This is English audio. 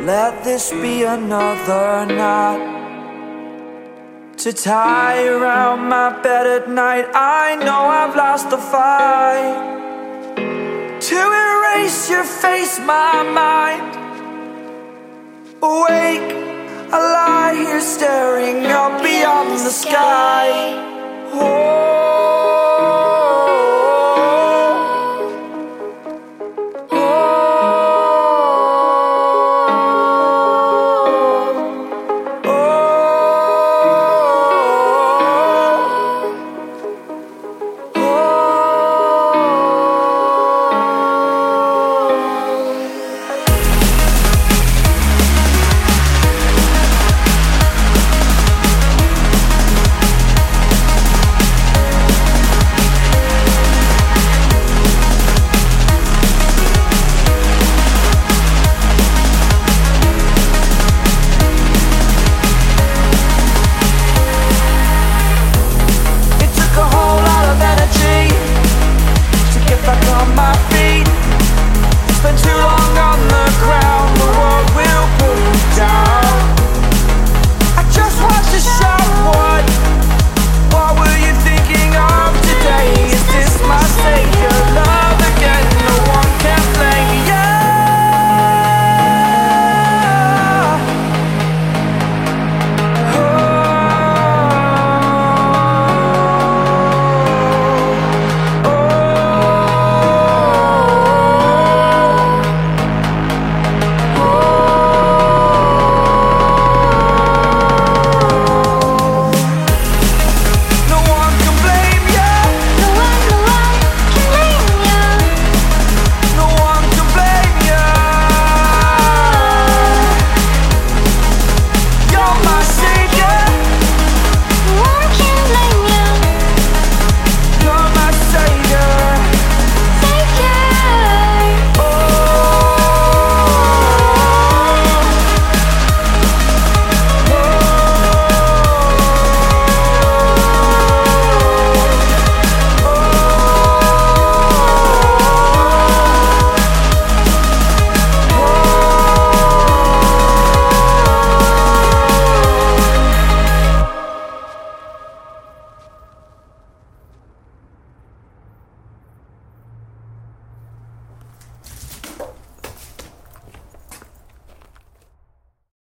let this be another knot to tie around my bed at night. I know I've lost the fight to erase your face, my mind. Awake, I lie here staring up beyond the sky.